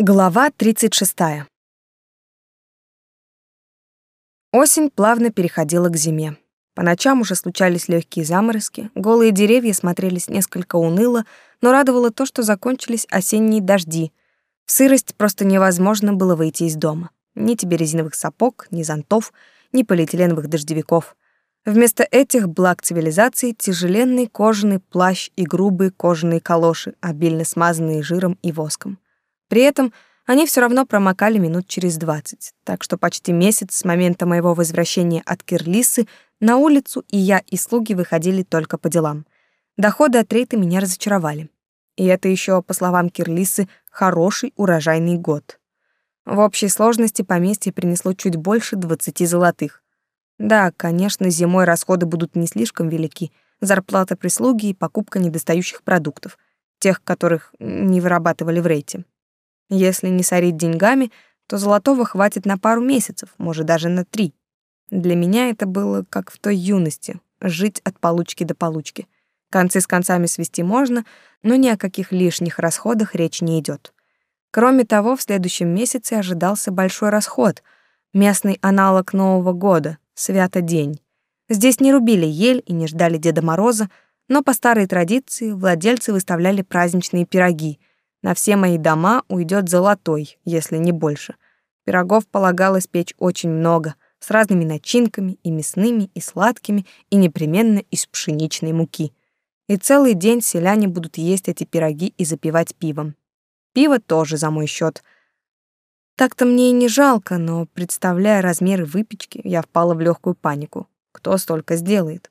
Глава 36. Осень плавно переходила к зиме. По ночам уже случались легкие заморозки, голые деревья смотрелись несколько уныло, но радовало то, что закончились осенние дожди. В сырость просто невозможно было выйти из дома. Ни тебе резиновых сапог, ни зонтов, ни полиэтиленовых дождевиков. Вместо этих благ цивилизации тяжеленный кожаный плащ и грубые кожаные калоши, обильно смазанные жиром и воском. При этом они все равно промокали минут через двадцать, так что почти месяц с момента моего возвращения от Кирлисы на улицу и я, и слуги выходили только по делам. Доходы от рейта меня разочаровали. И это еще, по словам Кирлисы, хороший урожайный год. В общей сложности поместье принесло чуть больше двадцати золотых. Да, конечно, зимой расходы будут не слишком велики. Зарплата прислуги и покупка недостающих продуктов, тех, которых не вырабатывали в рейте. Если не сорить деньгами, то золотого хватит на пару месяцев, может, даже на три. Для меня это было как в той юности — жить от получки до получки. Концы с концами свести можно, но ни о каких лишних расходах речь не идет. Кроме того, в следующем месяце ожидался большой расход — местный аналог Нового года — свято-день. Здесь не рубили ель и не ждали Деда Мороза, но по старой традиции владельцы выставляли праздничные пироги — на все мои дома уйдет золотой, если не больше. Пирогов полагалось печь очень много, с разными начинками, и мясными, и сладкими, и непременно из пшеничной муки. И целый день селяне будут есть эти пироги и запивать пивом. Пиво тоже за мой счет. Так-то мне и не жалко, но, представляя размеры выпечки, я впала в легкую панику. Кто столько сделает?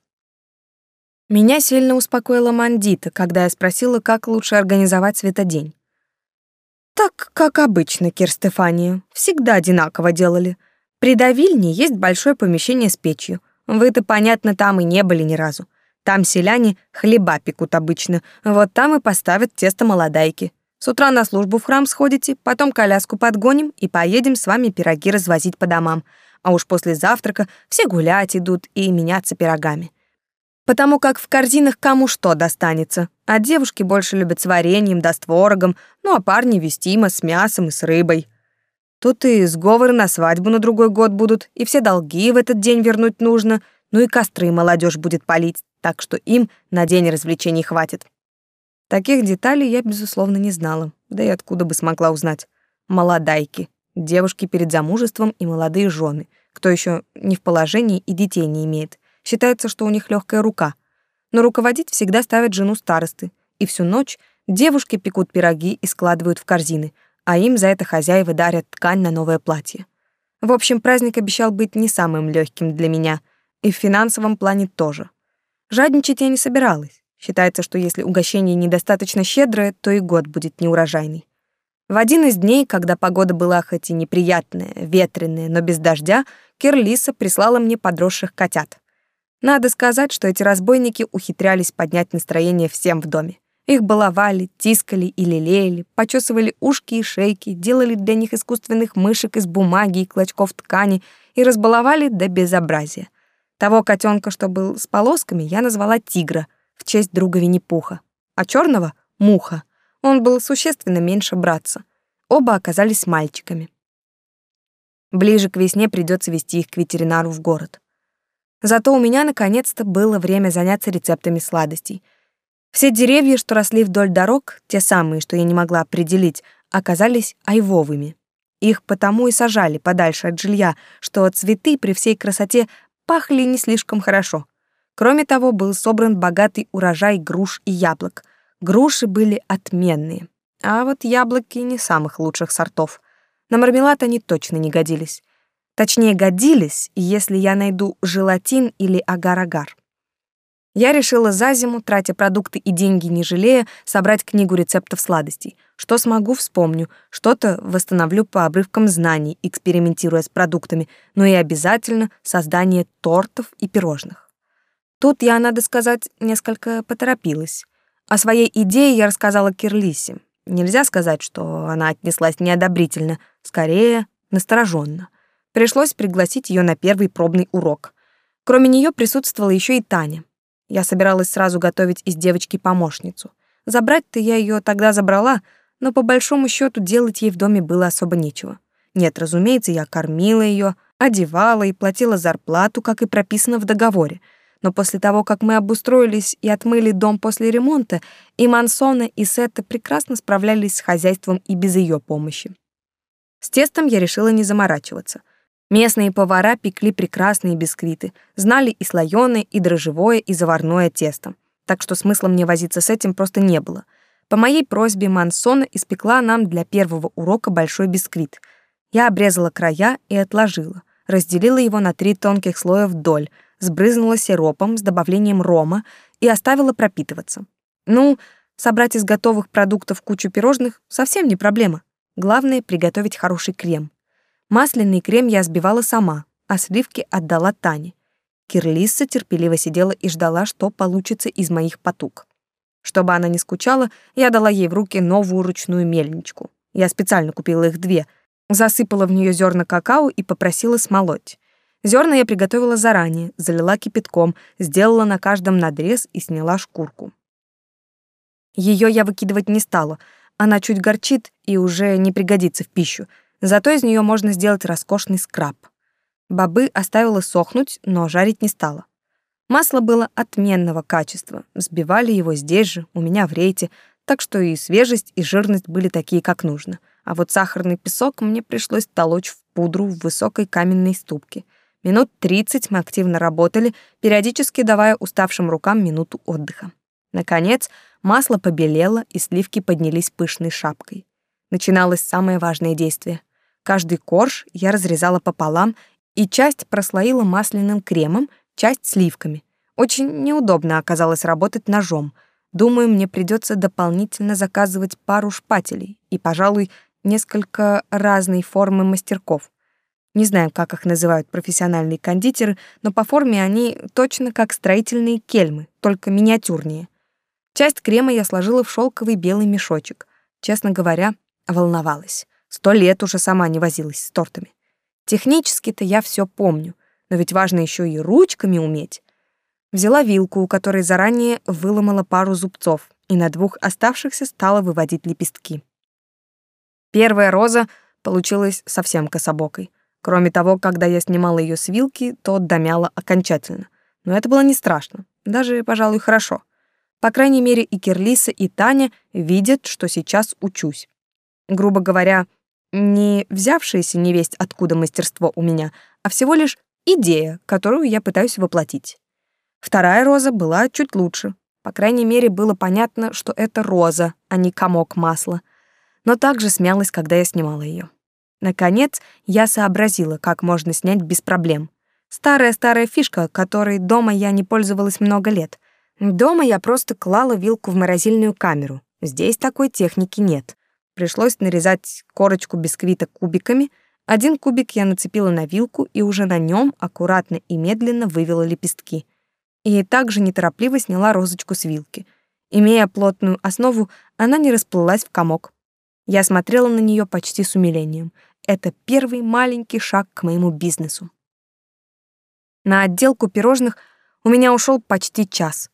Меня сильно успокоила Мандита, когда я спросила, как лучше организовать светодень. Так, как обычно, Кир Стефания. Всегда одинаково делали. При давильне есть большое помещение с печью. Вы-то, понятно, там и не были ни разу. Там селяне хлеба пекут обычно. Вот там и поставят тесто молодайки. С утра на службу в храм сходите, потом коляску подгоним и поедем с вами пироги развозить по домам. А уж после завтрака все гулять идут и меняться пирогами потому как в корзинах кому что достанется, а девушки больше любят с вареньем да с творогом, ну а парни вестимо с мясом и с рыбой. Тут и сговоры на свадьбу на другой год будут, и все долги в этот день вернуть нужно, ну и костры молодежь будет палить, так что им на день развлечений хватит. Таких деталей я, безусловно, не знала, да и откуда бы смогла узнать. Молодайки, девушки перед замужеством и молодые жены, кто еще не в положении и детей не имеет — Считается, что у них легкая рука. Но руководить всегда ставят жену старосты. И всю ночь девушки пекут пироги и складывают в корзины, а им за это хозяева дарят ткань на новое платье. В общем, праздник обещал быть не самым легким для меня, и в финансовом плане тоже. Жадничать я не собиралась. Считается, что если угощение недостаточно щедрое, то и год будет неурожайный. В один из дней, когда погода была хоть и неприятная, ветреная, но без дождя, Кирлиса прислала мне подросших котят. Надо сказать, что эти разбойники ухитрялись поднять настроение всем в доме. Их баловали, тискали и лелеяли, почесывали ушки и шейки, делали для них искусственных мышек из бумаги и клочков ткани и разбаловали до безобразия. Того котенка, что был с полосками, я назвала Тигра в честь друга Винни-Пуха, а черного — Муха. Он был существенно меньше братца. Оба оказались мальчиками. Ближе к весне придется вести их к ветеринару в город. Зато у меня наконец-то было время заняться рецептами сладостей. Все деревья, что росли вдоль дорог, те самые, что я не могла определить, оказались айвовыми. Их потому и сажали подальше от жилья, что цветы при всей красоте пахли не слишком хорошо. Кроме того, был собран богатый урожай груш и яблок. Груши были отменные, а вот яблоки не самых лучших сортов. На мармелад они точно не годились. Точнее, годились, если я найду желатин или агар-агар. Я решила за зиму, тратя продукты и деньги не жалея, собрать книгу рецептов сладостей. Что смогу, вспомню. Что-то восстановлю по обрывкам знаний, экспериментируя с продуктами, но и обязательно создание тортов и пирожных. Тут я, надо сказать, несколько поторопилась. О своей идее я рассказала Кирлисе. Нельзя сказать, что она отнеслась неодобрительно, скорее, настороженно. Пришлось пригласить ее на первый пробный урок. Кроме нее присутствовала еще и Таня. Я собиралась сразу готовить из девочки помощницу. Забрать-то я ее тогда забрала, но по большому счету делать ей в доме было особо нечего. Нет, разумеется, я кормила ее, одевала и платила зарплату, как и прописано в договоре. Но после того, как мы обустроились и отмыли дом после ремонта, и Мансона, и Сетта прекрасно справлялись с хозяйством и без ее помощи. С тестом я решила не заморачиваться. Местные повара пекли прекрасные бисквиты, знали и слоёное, и дрожжевое, и заварное тесто. Так что смысла мне возиться с этим просто не было. По моей просьбе Мансона испекла нам для первого урока большой бисквит — я обрезала края и отложила, разделила его на три тонких слоя вдоль, сбрызнула сиропом с добавлением рома и оставила пропитываться. Ну, собрать из готовых продуктов кучу пирожных совсем не проблема. Главное — приготовить хороший крем. Масляный крем я сбивала сама, а сливки отдала Тане. Кирлисса терпеливо сидела и ждала, что получится из моих потуг. Чтобы она не скучала, я дала ей в руки новую ручную мельничку. Я специально купила их две, Засыпала в нее зерна какао и попросила смолоть. Зерна я приготовила заранее, залила кипятком, сделала на каждом надрез и сняла шкурку. Ее я выкидывать не стала. Она чуть горчит и уже не пригодится в пищу. Зато из нее можно сделать роскошный скраб. Бобы оставила сохнуть, но жарить не стала. Масло было отменного качества. Взбивали его здесь же, у меня в рейте, так что и свежесть, и жирность были такие, как нужно — а вот сахарный песок мне пришлось толочь в пудру в высокой каменной ступке. Минут тридцать мы активно работали, периодически давая уставшим рукам минуту отдыха. Наконец, масло побелело, и сливки поднялись пышной шапкой. Начиналось самое важное действие. Каждый корж я разрезала пополам и часть прослоила масляным кремом, часть сливками. Очень неудобно оказалось работать ножом. Думаю, мне придется дополнительно заказывать пару шпателей и, пожалуй, несколько разной формы мастерков. Не знаю, как их называют профессиональные кондитеры, но по форме они точно как строительные кельмы, только миниатюрнее. Часть крема я сложила в шелковый белый мешочек. Честно говоря, волновалась. Сто лет уже сама не возилась с тортами. Технически-то я все помню, но ведь важно еще и ручками уметь. Взяла вилку, у которой заранее выломала пару зубцов, и на двух оставшихся стала выводить лепестки. Первая роза получилась совсем кособокой. Кроме того, когда я снимала ее с вилки, то домяла окончательно. Но это было не страшно, даже, пожалуй, хорошо. По крайней мере, и Кирлиса, и Таня видят, что сейчас учусь. Грубо говоря, не взявшаяся невесть, откуда мастерство у меня, а всего лишь идея, которую я пытаюсь воплотить. Вторая роза была чуть лучше. По крайней мере, было понятно, что это роза, а не комок масла — но также смялась, когда я снимала ее. Наконец, я сообразила, как можно снять без проблем. Старая-старая фишка, которой дома я не пользовалась много лет. Дома я просто клала вилку в морозильную камеру. Здесь такой техники нет. Пришлось нарезать корочку бисквита кубиками. Один кубик я нацепила на вилку и уже на нем аккуратно и медленно вывела лепестки. И также неторопливо сняла розочку с вилки. Имея плотную основу, она не расплылась в комок. Я смотрела на нее почти с умилением. Это первый маленький шаг к моему бизнесу. На отделку пирожных у меня ушел почти час.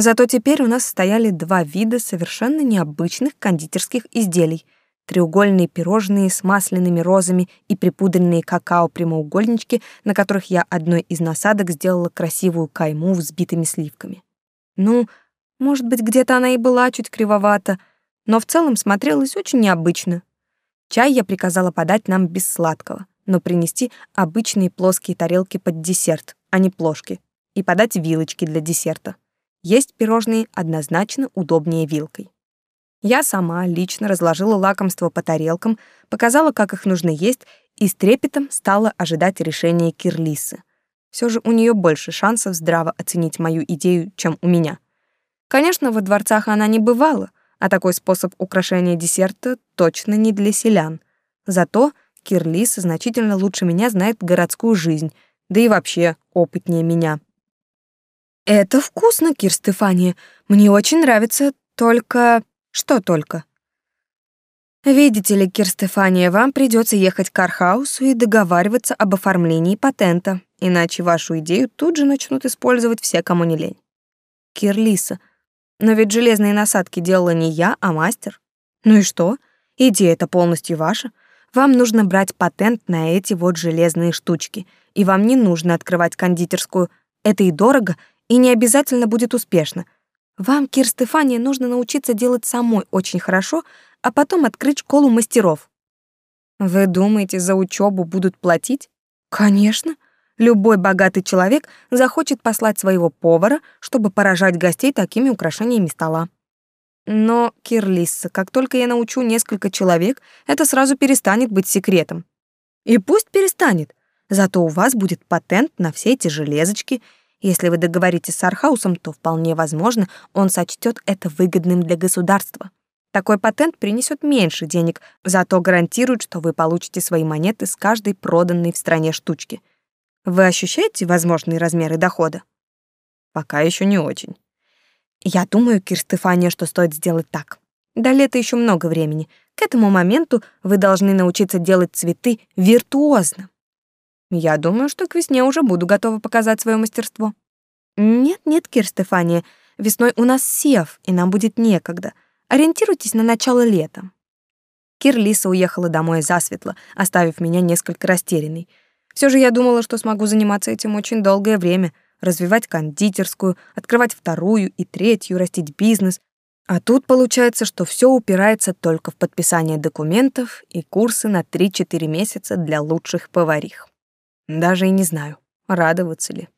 Зато теперь у нас стояли два вида совершенно необычных кондитерских изделий. Треугольные пирожные с масляными розами и припудренные какао-прямоугольнички, на которых я одной из насадок сделала красивую кайму взбитыми сливками. Ну, может быть, где-то она и была чуть кривовата, но в целом смотрелось очень необычно. Чай я приказала подать нам без сладкого, но принести обычные плоские тарелки под десерт, а не плошки, и подать вилочки для десерта. Есть пирожные однозначно удобнее вилкой. Я сама лично разложила лакомство по тарелкам, показала, как их нужно есть, и с трепетом стала ожидать решения Кирлисы. Все же у нее больше шансов здраво оценить мою идею, чем у меня. Конечно, во дворцах она не бывала, а такой способ украшения десерта точно не для селян. Зато Кирлис значительно лучше меня знает городскую жизнь, да и вообще опытнее меня. «Это вкусно, Кир Стефания. Мне очень нравится, только...» «Что только?» «Видите ли, Кир Стефания, вам придется ехать к Архаусу и договариваться об оформлении патента, иначе вашу идею тут же начнут использовать все, кому не лень». Кирлиса, но ведь железные насадки делала не я, а мастер. Ну и что? Идея это полностью ваша. Вам нужно брать патент на эти вот железные штучки, и вам не нужно открывать кондитерскую. Это и дорого, и не обязательно будет успешно. Вам, Кир Стефания, нужно научиться делать самой очень хорошо, а потом открыть школу мастеров. Вы думаете, за учебу будут платить? Конечно. Любой богатый человек захочет послать своего повара, чтобы поражать гостей такими украшениями стола. Но, Кирлисса, как только я научу несколько человек, это сразу перестанет быть секретом. И пусть перестанет. Зато у вас будет патент на все эти железочки. Если вы договоритесь с Архаусом, то вполне возможно, он сочтет это выгодным для государства. Такой патент принесет меньше денег, зато гарантирует, что вы получите свои монеты с каждой проданной в стране штучки. Вы ощущаете возможные размеры дохода? Пока еще не очень. Я думаю, Кир Стефания, что стоит сделать так. До лета еще много времени. К этому моменту вы должны научиться делать цветы виртуозно. Я думаю, что к весне уже буду готова показать свое мастерство. Нет, нет, Кир Стефания, весной у нас сев, и нам будет некогда. Ориентируйтесь на начало лета. Кир Лиса уехала домой засветло, оставив меня несколько растерянной. Все же я думала, что смогу заниматься этим очень долгое время — развивать кондитерскую, открывать вторую и третью, растить бизнес. А тут получается, что все упирается только в подписание документов и курсы на 3-4 месяца для лучших поварих. Даже и не знаю, радоваться ли.